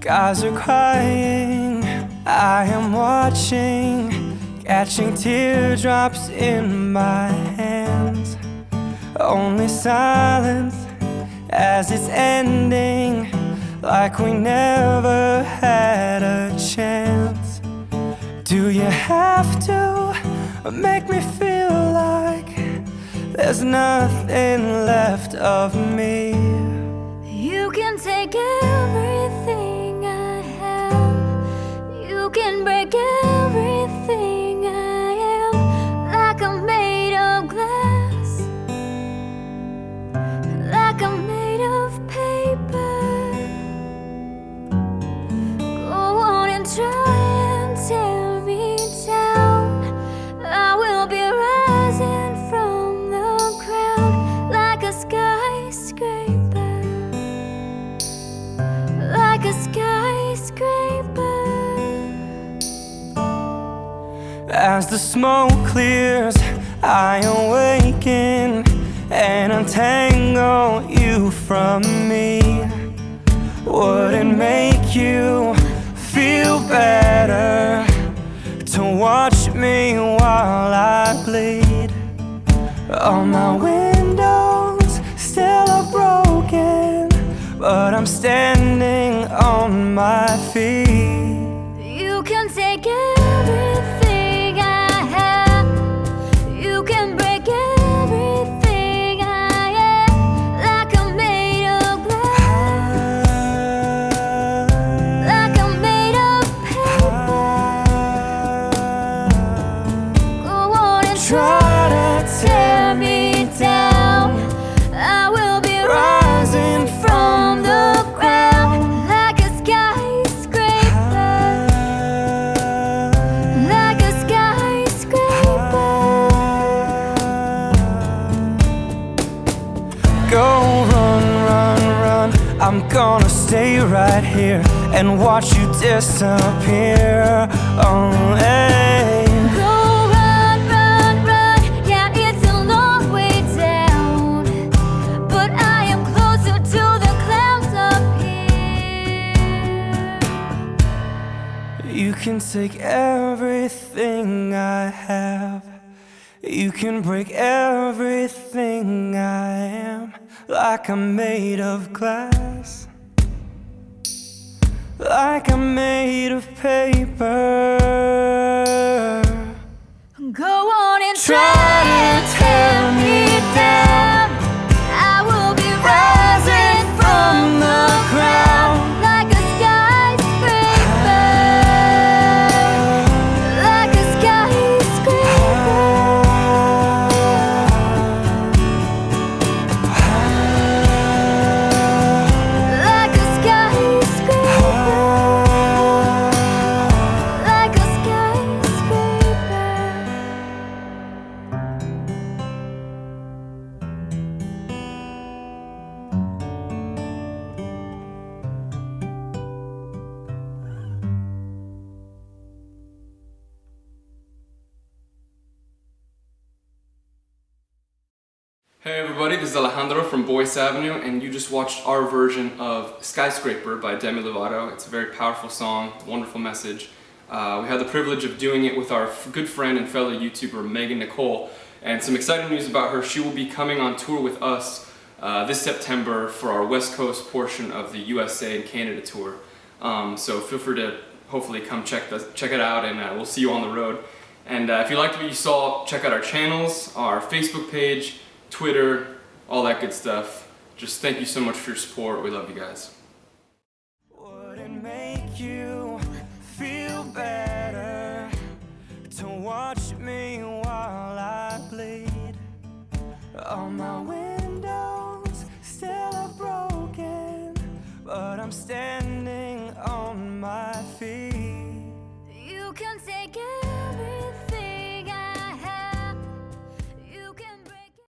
Skies are crying, I am watching, catching teardrops in my hands. Only silence as it's ending, like we never had a chance. Do you have to make me feel like there's nothing left of me? You can take everything can break everything As the smoke clears, I awaken and untangle you from me. Would it make you feel better to watch me while I bleed? All my windows still are broken, but I'm standing on my feet. Try to tear me down. I will be rising from the ground like a skyscraper. Like a skyscraper. Go run, run, run. I'm gonna stay right here and watch you disappear. Oh, hey. Can take everything I have. You can break everything I am. Like I'm made of glass. Like I'm made of paper. Go on and Try try Hey everybody, this is Alejandro from Boyce Avenue, and you just watched our version of Skyscraper by Demi Lovato. It's a very powerful song, wonderful message. Uh, we had the privilege of doing it with our good friend and fellow YouTuber Megan Nicole, and some exciting news about her. She will be coming on tour with us uh, this September for our West Coast portion of the USA and Canada tour. Um, so feel free to hopefully come check the, check it out, and uh, we'll see you on the road. And uh, if you liked what you saw, check out our channels, our Facebook page, Twitter, all that good stuff. Just thank you so much for your support. We love you guys.